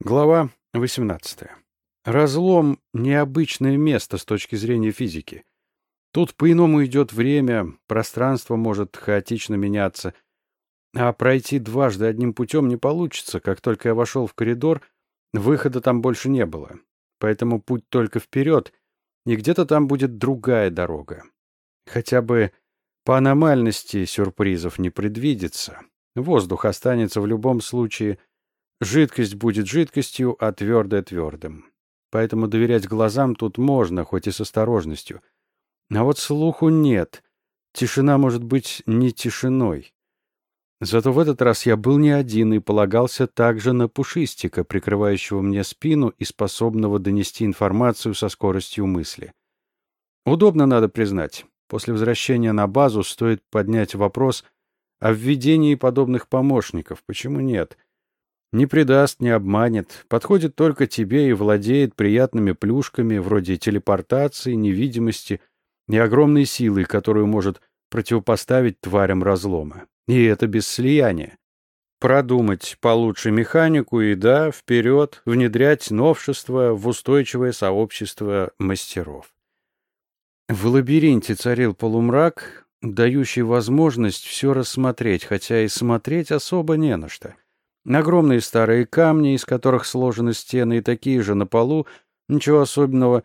Глава 18. Разлом — необычное место с точки зрения физики. Тут по-иному идет время, пространство может хаотично меняться, а пройти дважды одним путем не получится. Как только я вошел в коридор, выхода там больше не было. Поэтому путь только вперед, и где-то там будет другая дорога. Хотя бы по аномальности сюрпризов не предвидится. Воздух останется в любом случае — Жидкость будет жидкостью, а твердое — твердым. Поэтому доверять глазам тут можно, хоть и с осторожностью. А вот слуху нет. Тишина может быть не тишиной. Зато в этот раз я был не один и полагался также на пушистика, прикрывающего мне спину и способного донести информацию со скоростью мысли. Удобно, надо признать. После возвращения на базу стоит поднять вопрос о введении подобных помощников. Почему нет? — не предаст, не обманет, подходит только тебе и владеет приятными плюшками вроде телепортации, невидимости и огромной силой, которую может противопоставить тварям разлома. И это без слияния. Продумать получше механику и, да, вперед, внедрять новшества в устойчивое сообщество мастеров. В лабиринте царил полумрак, дающий возможность все рассмотреть, хотя и смотреть особо не на что — Огромные старые камни, из которых сложены стены, и такие же на полу. Ничего особенного.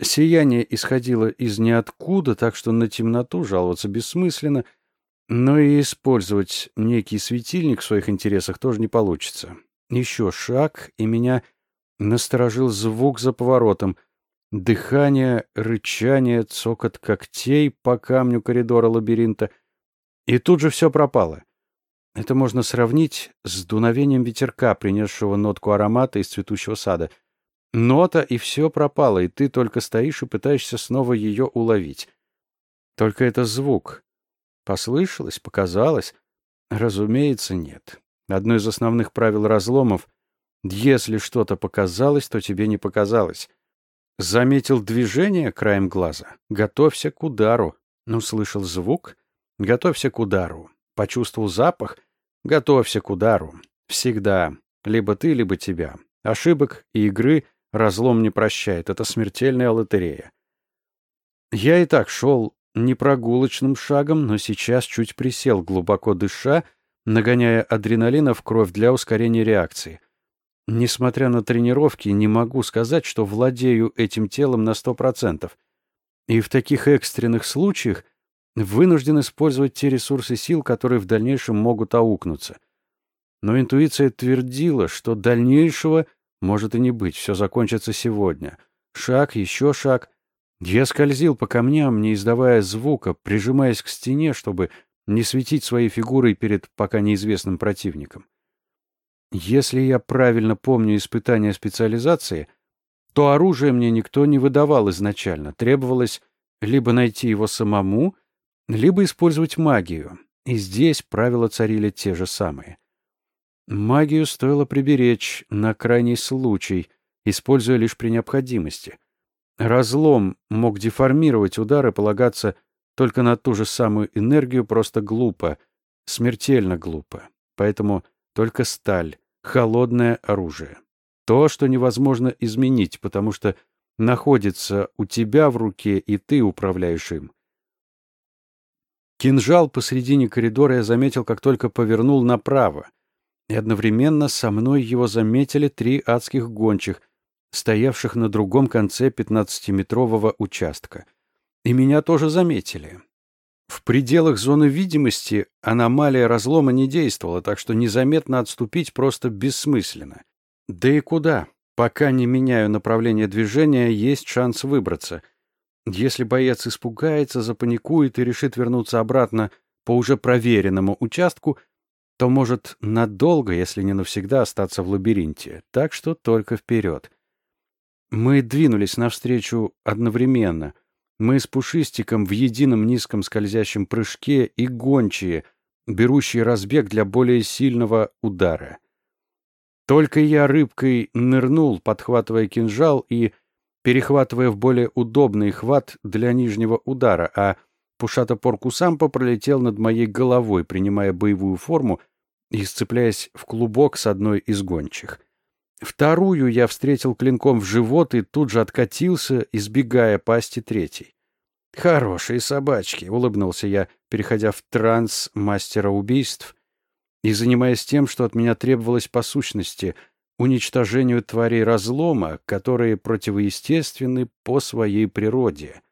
Сияние исходило из ниоткуда, так что на темноту жаловаться бессмысленно. Но и использовать некий светильник в своих интересах тоже не получится. Еще шаг, и меня насторожил звук за поворотом. Дыхание, рычание, цокот когтей по камню коридора лабиринта. И тут же все пропало. Это можно сравнить с дуновением ветерка, принесшего нотку аромата из цветущего сада. Нота, и все пропало, и ты только стоишь и пытаешься снова ее уловить. Только это звук. Послышалось, показалось? Разумеется, нет. Одно из основных правил разломов — если что-то показалось, то тебе не показалось. Заметил движение краем глаза? Готовься к удару. Услышал звук? Готовься к удару. Почувствовал запах? Готовься к удару. Всегда. Либо ты, либо тебя. Ошибок и игры разлом не прощает. Это смертельная лотерея. Я и так шел не прогулочным шагом, но сейчас чуть присел, глубоко дыша, нагоняя адреналина в кровь для ускорения реакции. Несмотря на тренировки, не могу сказать, что владею этим телом на сто процентов. И в таких экстренных случаях вынужден использовать те ресурсы сил, которые в дальнейшем могут аукнуться. Но интуиция твердила, что дальнейшего может и не быть, все закончится сегодня. Шаг, еще шаг. Я скользил по камням, не издавая звука, прижимаясь к стене, чтобы не светить своей фигурой перед пока неизвестным противником. Если я правильно помню испытания специализации, то оружие мне никто не выдавал изначально. Требовалось либо найти его самому, либо использовать магию, и здесь правила царили те же самые. Магию стоило приберечь на крайний случай, используя лишь при необходимости. Разлом мог деформировать удары, полагаться только на ту же самую энергию просто глупо, смертельно глупо. Поэтому только сталь, холодное оружие. То, что невозможно изменить, потому что находится у тебя в руке, и ты управляешь им. Кинжал посредине коридора я заметил, как только повернул направо. И одновременно со мной его заметили три адских гончих, стоявших на другом конце пятнадцатиметрового участка. И меня тоже заметили. В пределах зоны видимости аномалия разлома не действовала, так что незаметно отступить просто бессмысленно. Да и куда? Пока не меняю направление движения, есть шанс выбраться — если боец испугается, запаникует и решит вернуться обратно по уже проверенному участку, то может надолго, если не навсегда, остаться в лабиринте. Так что только вперед. Мы двинулись навстречу одновременно. Мы с Пушистиком в едином низком скользящем прыжке и гончие, берущие разбег для более сильного удара. Только я рыбкой нырнул, подхватывая кинжал, и перехватывая в более удобный хват для нижнего удара, а Пушата-Порку Сампо пролетел над моей головой, принимая боевую форму и сцепляясь в клубок с одной из гончих. Вторую я встретил клинком в живот и тут же откатился, избегая пасти третьей. «Хорошие собачки», — улыбнулся я, переходя в транс мастера убийств и занимаясь тем, что от меня требовалось по сущности — уничтожению тварей разлома, которые противоестественны по своей природе.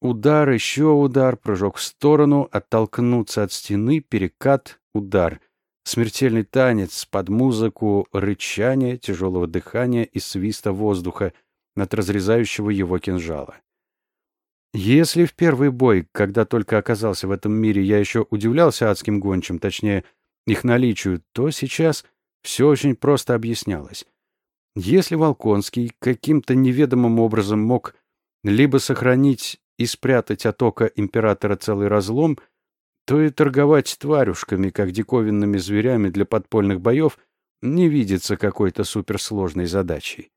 Удар, еще удар, прыжок в сторону, оттолкнуться от стены, перекат, удар. Смертельный танец под музыку, рычание, тяжелого дыхания и свиста воздуха над разрезающего его кинжала. Если в первый бой, когда только оказался в этом мире, я еще удивлялся адским гончим, точнее, их наличию, то сейчас все очень просто объяснялось. Если Волконский каким-то неведомым образом мог либо сохранить и спрятать от ока императора целый разлом, то и торговать тварюшками, как диковинными зверями для подпольных боев, не видится какой-то суперсложной задачей.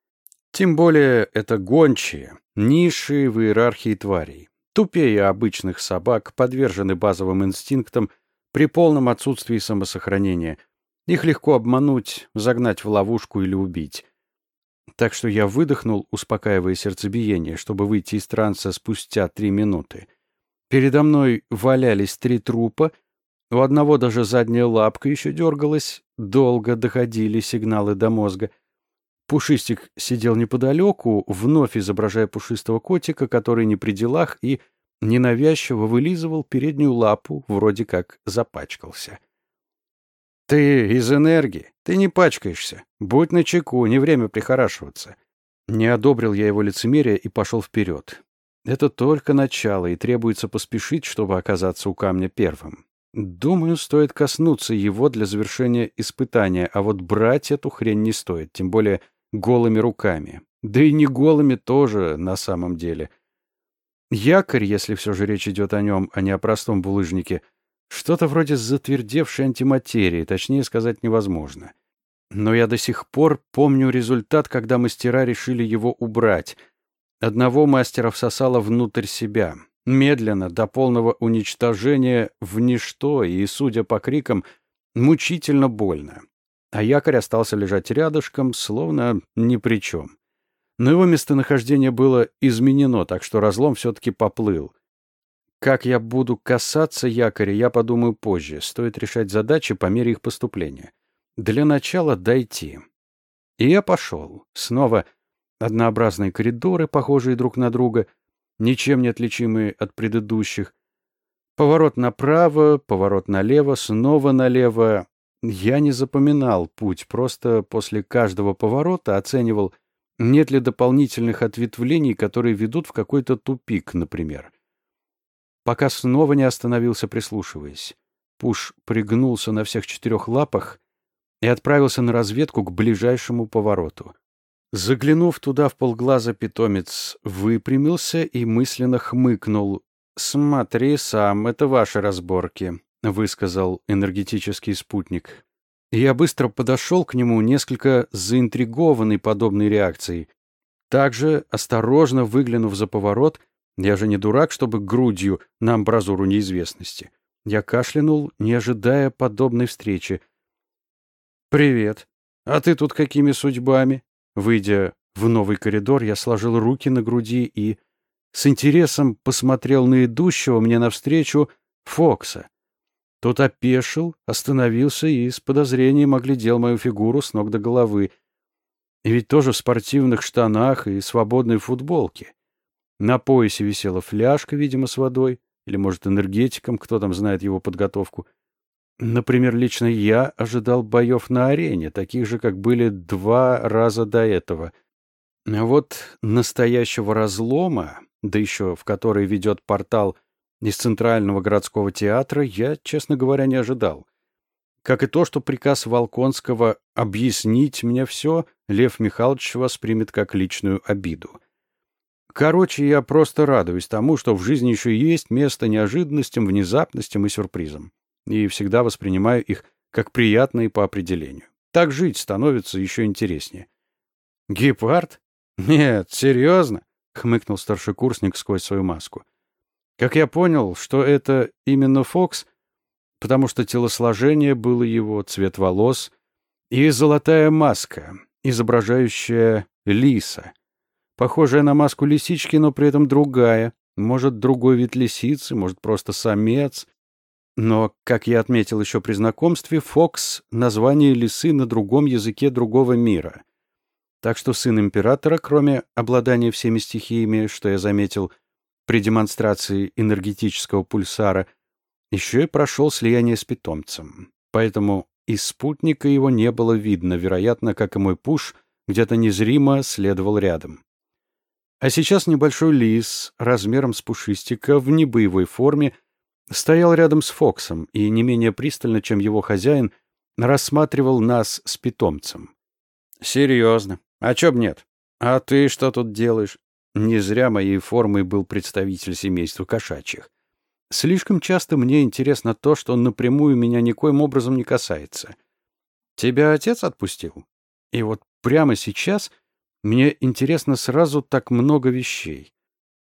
Тем более это гончие, низшие в иерархии тварей. Тупее обычных собак, подвержены базовым инстинктам при полном отсутствии самосохранения. Их легко обмануть, загнать в ловушку или убить. Так что я выдохнул, успокаивая сердцебиение, чтобы выйти из транса спустя три минуты. Передо мной валялись три трупа, у одного даже задняя лапка еще дергалась, долго доходили сигналы до мозга. Пушистик сидел неподалеку, вновь изображая пушистого котика, который не при делах и ненавязчиво вылизывал переднюю лапу, вроде как запачкался. «Ты из энергии. Ты не пачкаешься. Будь начеку, не время прихорашиваться». Не одобрил я его лицемерие и пошел вперед. Это только начало, и требуется поспешить, чтобы оказаться у камня первым. Думаю, стоит коснуться его для завершения испытания, а вот брать эту хрень не стоит, тем более голыми руками. Да и не голыми тоже на самом деле. Якорь, если все же речь идет о нем, а не о простом булыжнике — что-то вроде затвердевшей антиматерии, точнее сказать невозможно. Но я до сих пор помню результат, когда мастера решили его убрать. Одного мастера всосало внутрь себя, медленно, до полного уничтожения, в ничто, и, судя по крикам, мучительно больно. А якорь остался лежать рядышком, словно ни при чем. Но его местонахождение было изменено, так что разлом все-таки поплыл. Как я буду касаться якоря, я подумаю позже. Стоит решать задачи по мере их поступления. Для начала дойти. И я пошел. Снова однообразные коридоры, похожие друг на друга, ничем не отличимые от предыдущих. Поворот направо, поворот налево, снова налево. Я не запоминал путь, просто после каждого поворота оценивал, нет ли дополнительных ответвлений, которые ведут в какой-то тупик, например пока снова не остановился, прислушиваясь. Пуш пригнулся на всех четырех лапах и отправился на разведку к ближайшему повороту. Заглянув туда в полглаза, питомец выпрямился и мысленно хмыкнул. «Смотри сам, это ваши разборки», — высказал энергетический спутник. Я быстро подошел к нему, несколько заинтригованный подобной реакцией. Также, осторожно выглянув за поворот, я же не дурак, чтобы грудью на амбразуру неизвестности. Я кашлянул, не ожидая подобной встречи. «Привет. А ты тут какими судьбами?» Выйдя в новый коридор, я сложил руки на груди и с интересом посмотрел на идущего мне навстречу Фокса. Тот опешил, остановился и с подозрением оглядел мою фигуру с ног до головы. И ведь тоже в спортивных штанах и свободной футболке. На поясе висела фляжка, видимо, с водой, или, может, энергетиком, кто там знает его подготовку. Например, лично я ожидал боев на арене, таких же, как были два раза до этого. А вот настоящего разлома, да еще в который ведет портал из Центрального городского театра, я, честно говоря, не ожидал. Как и то, что приказ Волконского «объяснить мне все» Лев Михайлович воспримет как личную обиду. Короче, я просто радуюсь тому, что в жизни еще есть место неожиданностям, внезапностям и сюрпризам. И всегда воспринимаю их как приятные по определению. Так жить становится еще интереснее. «Гепард? Нет, серьезно?» — хмыкнул старшекурсник сквозь свою маску. Как я понял, что это именно Фокс, потому что телосложение было его, цвет волос и золотая маска, изображающая лиса. Похожая на маску лисички, но при этом другая. Может, другой вид лисицы, может, просто самец. Но, как я отметил еще при знакомстве, Фокс — название лисы на другом языке другого мира. Так что сын императора, кроме обладания всеми стихиями, что я заметил при демонстрации энергетического пульсара, еще и прошел слияние с питомцем. Поэтому из спутника его не было видно, вероятно, как и мой пуш, где-то незримо следовал рядом. А сейчас небольшой лис, размером с пушистика, в небоевой форме, стоял рядом с Фоксом и не менее пристально, чем его хозяин, рассматривал нас с питомцем. «Серьезно? А чё б нет? А ты что тут делаешь?» Не зря моей формой был представитель семейства кошачьих. Слишком часто мне интересно то, что напрямую меня никоим образом не касается. Тебя отец отпустил? И вот прямо сейчас мне интересно сразу так много вещей.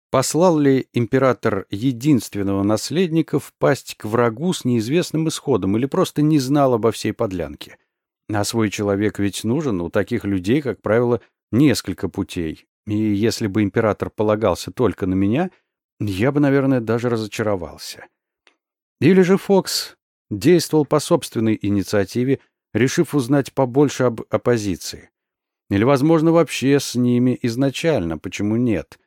Послал ли император единственного наследника впасть к врагу с неизвестным исходом или просто не знал обо всей подлянке? А свой человек ведь нужен, у таких людей, как правило, несколько путей. И если бы император полагался только на меня, я бы, наверное, даже разочаровался. Или же Фокс действовал по собственной инициативе, решив узнать побольше об оппозиции. Или, возможно, вообще с ними изначально, почему нет?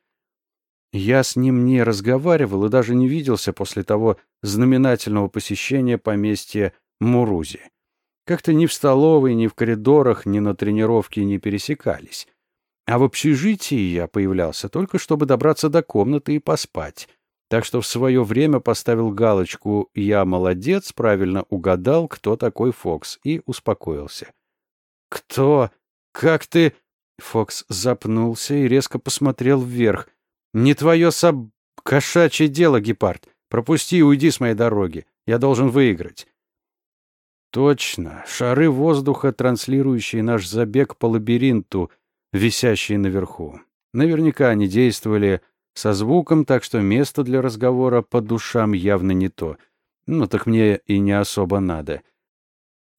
Я с ним не разговаривал и даже не виделся после того знаменательного посещения поместья Мурузи. Как-то ни в столовой, ни в коридорах, ни на тренировке не пересекались. А в общежитии я появлялся только, чтобы добраться до комнаты и поспать. Так что в свое время поставил галочку «Я молодец», правильно угадал, кто такой Фокс, и успокоился. «Кто?» «Как ты...» Фокс запнулся и резко посмотрел вверх. «Не твое соб... кошачье дело, гепард. Пропусти и уйди с моей дороги. Я должен выиграть». Точно. Шары воздуха, транслирующие наш забег по лабиринту, висящие наверху. Наверняка они действовали со звуком, так что место для разговора по душам явно не то. Ну, так мне и не особо надо.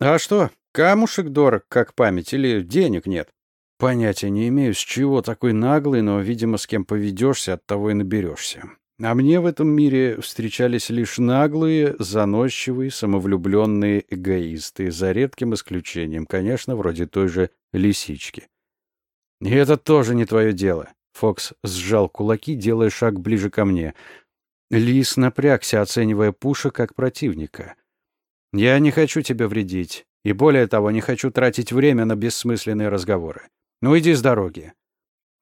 «А что, Камушек дорог, как память, или денег нет? Понятия не имею, с чего такой наглый, но, видимо, с кем поведешься, от того и наберешься. А мне в этом мире встречались лишь наглые, заносчивые, самовлюбленные эгоисты, за редким исключением, конечно, вроде той же лисички. «И это тоже не твое дело», — Фокс сжал кулаки, делая шаг ближе ко мне. Лис напрягся, оценивая Пуша как противника. «Я не хочу тебе вредить. И более того, не хочу тратить время на бессмысленные разговоры. Ну, иди с дороги.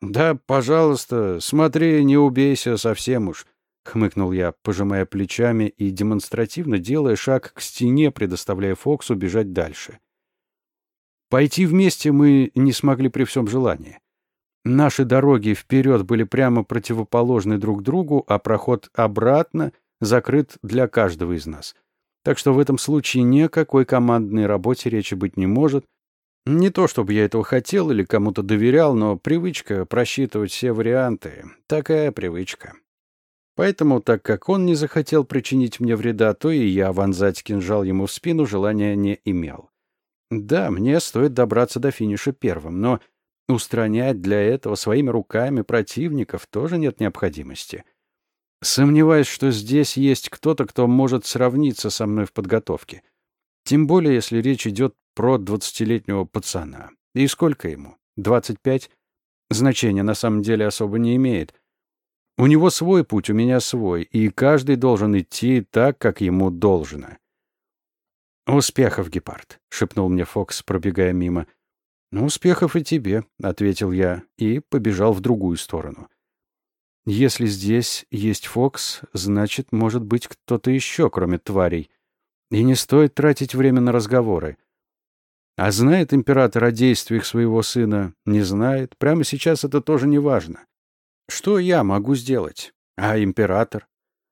Да, пожалуйста, смотри, не убейся совсем уж, хмыкнул я, пожимая плечами и демонстративно делая шаг к стене, предоставляя Фоксу бежать дальше. Пойти вместе мы не смогли при всем желании. Наши дороги вперед были прямо противоположны друг другу, а проход обратно закрыт для каждого из нас — так что в этом случае ни о какой командной работе речи быть не может. Не то чтобы я этого хотел или кому-то доверял, но привычка просчитывать все варианты — такая привычка. Поэтому, так как он не захотел причинить мне вреда, то и я вонзать кинжал ему в спину желания не имел. Да, мне стоит добраться до финиша первым, но устранять для этого своими руками противников тоже нет необходимости — Сомневаюсь, что здесь есть кто-то, кто может сравниться со мной в подготовке. Тем более, если речь идет про двадцатилетнего пацана. И сколько ему? Двадцать пять? Значения на самом деле особо не имеет. У него свой путь, у меня свой, и каждый должен идти так, как ему должно. «Успехов, гепард», — шепнул мне Фокс, пробегая мимо. «Ну, успехов и тебе», — ответил я и побежал в другую сторону. Если здесь есть Фокс, значит, может быть кто-то еще, кроме тварей. И не стоит тратить время на разговоры. А знает император о действиях своего сына? Не знает. Прямо сейчас это тоже не важно. Что я могу сделать? А император?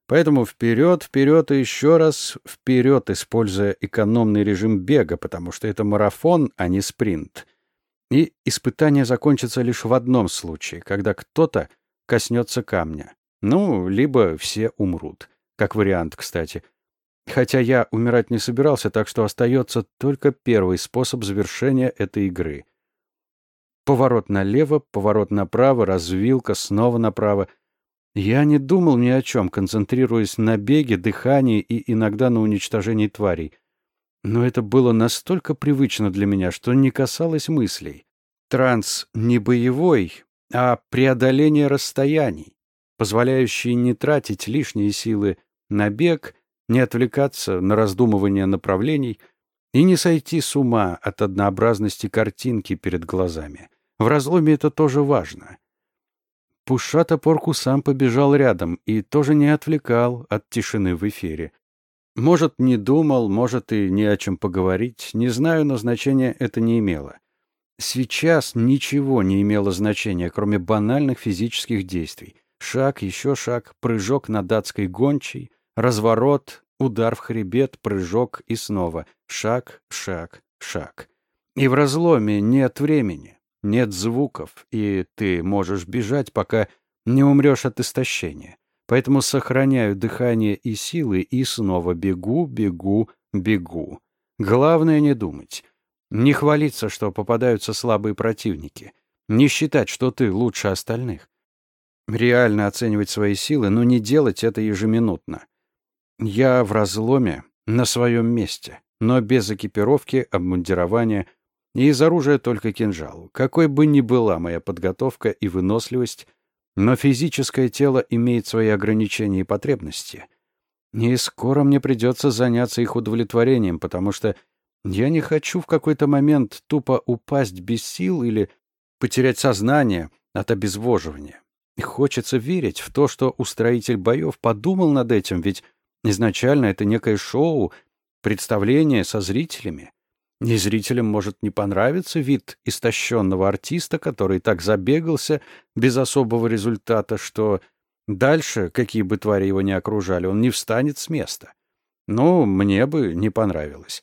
Поэтому вперед, вперед и еще раз вперед, используя экономный режим бега, потому что это марафон, а не спринт. И испытание закончится лишь в одном случае, когда кто-то коснется камня. Ну, либо все умрут. Как вариант, кстати. Хотя я умирать не собирался, так что остается только первый способ завершения этой игры. Поворот налево, поворот направо, развилка, снова направо. Я не думал ни о чем, концентрируясь на беге, дыхании и иногда на уничтожении тварей. Но это было настолько привычно для меня, что не касалось мыслей. Транс не боевой, а преодоление расстояний, позволяющий не тратить лишние силы на бег, не отвлекаться на раздумывание направлений и не сойти с ума от однообразности картинки перед глазами. В разломе это тоже важно. Пушата Порку сам побежал рядом и тоже не отвлекал от тишины в эфире. Может, не думал, может, и не о чем поговорить, не знаю, но значения это не имело. Сейчас ничего не имело значения, кроме банальных физических действий. Шаг, еще шаг, прыжок на датской гончей, разворот, удар в хребет, прыжок и снова. Шаг, шаг, шаг. И в разломе нет времени, нет звуков, и ты можешь бежать, пока не умрешь от истощения. Поэтому сохраняю дыхание и силы и снова бегу, бегу, бегу. Главное не думать. Не хвалиться, что попадаются слабые противники. Не считать, что ты лучше остальных. Реально оценивать свои силы, но не делать это ежеминутно. Я в разломе, на своем месте, но без экипировки, обмундирования и из оружия только кинжал. Какой бы ни была моя подготовка и выносливость, но физическое тело имеет свои ограничения и потребности. И скоро мне придется заняться их удовлетворением, потому что я не хочу в какой-то момент тупо упасть без сил или потерять сознание от обезвоживания. Хочется верить в то, что устроитель боев подумал над этим, ведь изначально это некое шоу, представление со зрителями. И зрителям может не понравиться вид истощенного артиста, который так забегался без особого результата, что дальше, какие бы твари его ни окружали, он не встанет с места. Но мне бы не понравилось.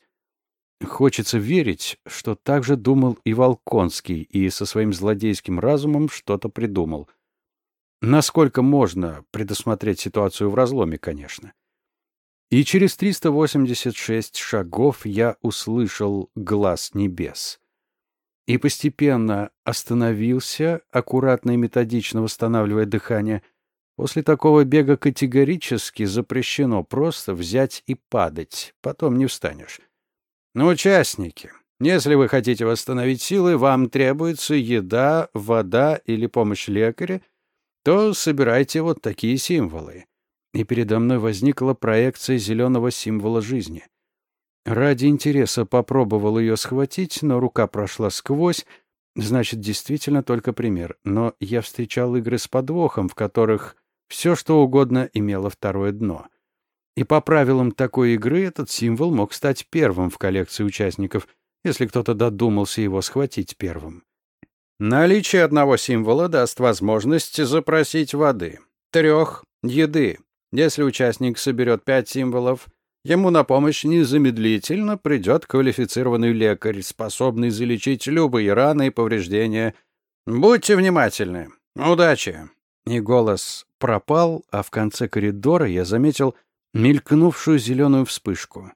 Хочется верить, что так же думал и Волконский, и со своим злодейским разумом что-то придумал. Насколько можно предусмотреть ситуацию в разломе, конечно. И через 386 шагов я услышал глаз небес. И постепенно остановился, аккуратно и методично восстанавливая дыхание. После такого бега категорически запрещено просто взять и падать, потом не встанешь. Но участники, если вы хотите восстановить силы, вам требуется еда, вода или помощь лекаря, то собирайте вот такие символы. И передо мной возникла проекция зеленого символа жизни. Ради интереса попробовал ее схватить, но рука прошла сквозь, значит, действительно только пример. Но я встречал игры с подвохом, в которых все, что угодно, имело второе дно. И по правилам такой игры этот символ мог стать первым в коллекции участников, если кто-то додумался его схватить первым. Наличие одного символа даст возможность запросить воды, трех — еды. Если участник соберет пять символов, ему на помощь незамедлительно придет квалифицированный лекарь, способный залечить любые раны и повреждения. Будьте внимательны. Удачи!» И голос пропал, а в конце коридора я заметил — мелькнувшую зеленую вспышку.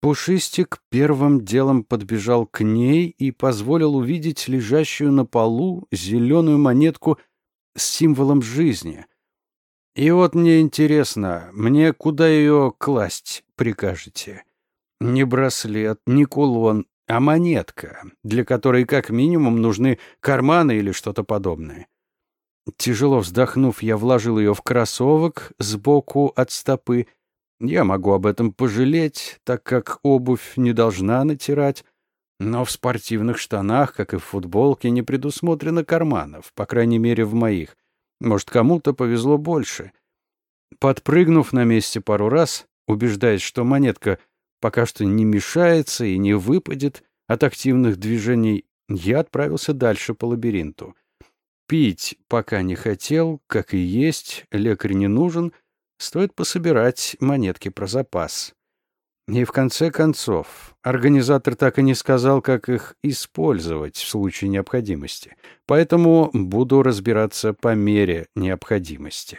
Пушистик первым делом подбежал к ней и позволил увидеть лежащую на полу зеленую монетку с символом жизни. И вот мне интересно, мне куда ее класть прикажете? Не браслет, не кулон, а монетка, для которой как минимум нужны карманы или что-то подобное. Тяжело вздохнув, я вложил ее в кроссовок сбоку от стопы. Я могу об этом пожалеть, так как обувь не должна натирать, но в спортивных штанах, как и в футболке, не предусмотрено карманов, по крайней мере, в моих. Может, кому-то повезло больше. Подпрыгнув на месте пару раз, убеждаясь, что монетка пока что не мешается и не выпадет от активных движений, я отправился дальше по лабиринту. Пить пока не хотел, как и есть, лекарь не нужен, стоит пособирать монетки про запас. И в конце концов, организатор так и не сказал, как их использовать в случае необходимости, поэтому буду разбираться по мере необходимости.